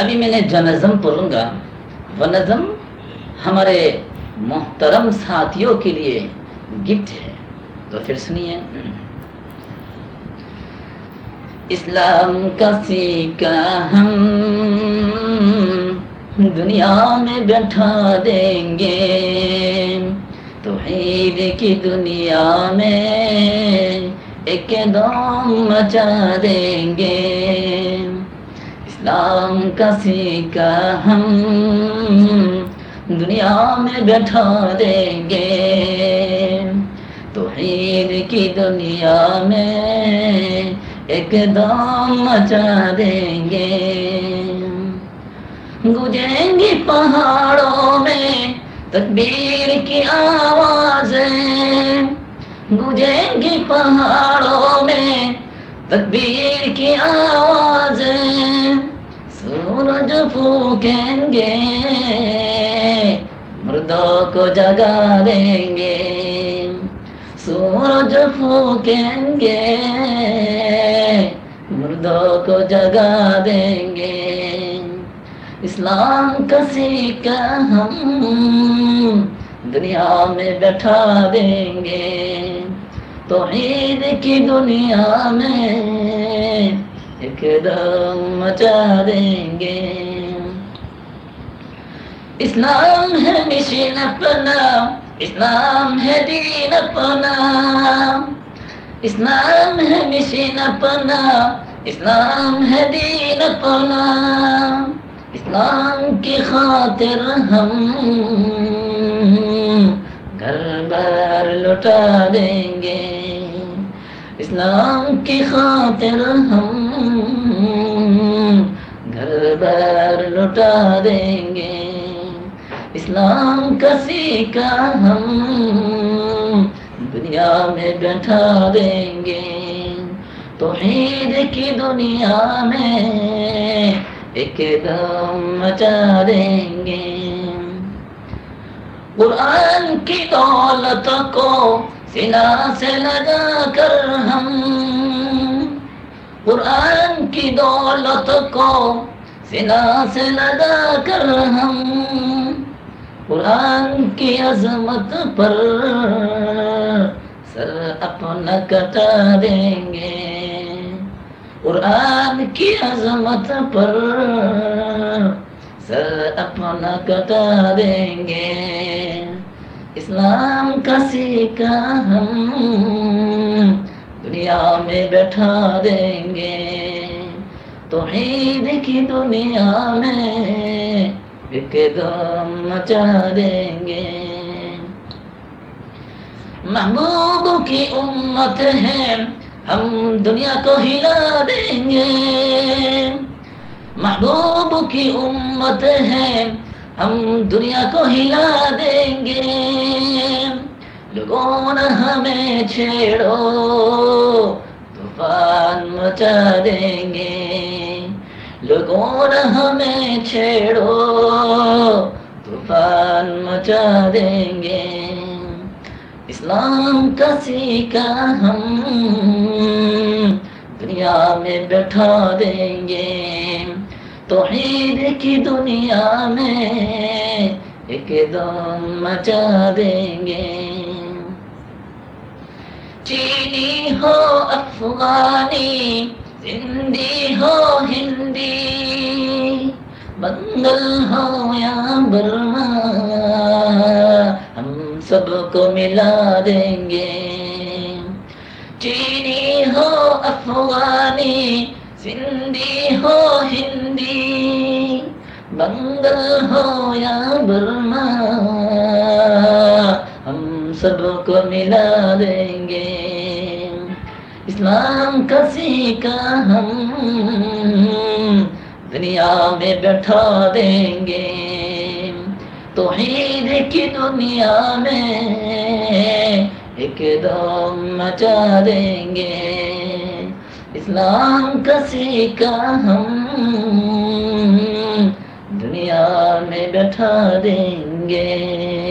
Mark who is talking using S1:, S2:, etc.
S1: ابھی میں نے جو نظم پڑھوں گا وہ نظم ہمارے محترم ساتھیوں کے لیے گفٹ ہے۔ تو پھر سنیے۔ اسلام کا سیکا ہم دنیا میں بیٹھا دیں گے۔ توحید کی دنیا میں ایک دم مچا دیں گے۔ اسلام کا ہم دنیا میں بیٹھا دیں گے۔ توحید کی دنیا میں ایک دم مچا دیں گے۔ گجیں گی پہاڑوں میں تکبیر کی آوازیں۔ گجیں گی پہاڑوں میں تکبیر کی آوازیں۔ سورج پھونکیں گے، مردوں کو جگا دیں گے۔ سورج پھونکیں گے، مردوں کو جگا دیں گے۔ اسلام کسی کا ہم دنیا میں بیٹھا دیں گے۔ تو عید کی دنیا میں ایک دم مچا دیں گے۔ اسلام ہے مشین اپنا، اسلام ہے دین اپنا۔ اسلام ہے مشین اپنا، اسلام ہے دین اپنا۔ اسلام کی خاطر ہم گھر بار لٹا دیں گے۔ اسلام کی خاطر ہم گھر بار لٹا دیں گے۔ اسلام کا سیکا ہم، دنیا میں بیٹھا دیں گے۔ تو عید کی دنیا میں ایک دم مچا دیں گے۔ قرآن کی دولت کو سلا سے لگا کر ہم، قرآن کی دولت کو سلا سے لگا کر ہم قرآن کی عظمت پر سر اپنا کٹا دیں گے۔ قرآن کی عظمت پر سر اپنا کٹا دیں گے۔ اسلام کا سیکا ہم دنیا میں بیٹھا دیں گے۔ تو عید کی دنیا میں ایک دم مچا دیں گے۔ محبوب کی امت ہے، ہم دنیا کو ہلا دیں گے۔ محبوب کی امت ہے، ہم دنیا کو ہلا دیں گے۔ لوگوں نے ہمیں چھیڑو، طوفان مچا دیں گے۔ لوگوں ہمیں چھیڑو، طوفان مچا دیں گے۔ اسلام کا سیکا ہم، دنیا میں بیٹھا دیں گے۔ توحید کی دنیا میں ایک دم مچا دیں گے۔ چینی ہو، افغانی، زندی ہو ہندی بنگل ہو یا برما، ہم سب کو ملا دیں گے۔ چینی ہو افغانی، سندھی ہو ہندی۔ بنگل ہو یا برما، ہم سب کو ملا دیں گے۔ اسلام کا سیکا ہم دنیا میں بیٹھا دیں گے۔ توحید کی دنیا میں ایک دم مچا دیں گے۔ اسلام کا سیکا ہم دنیا میں بیٹھا دیں گے۔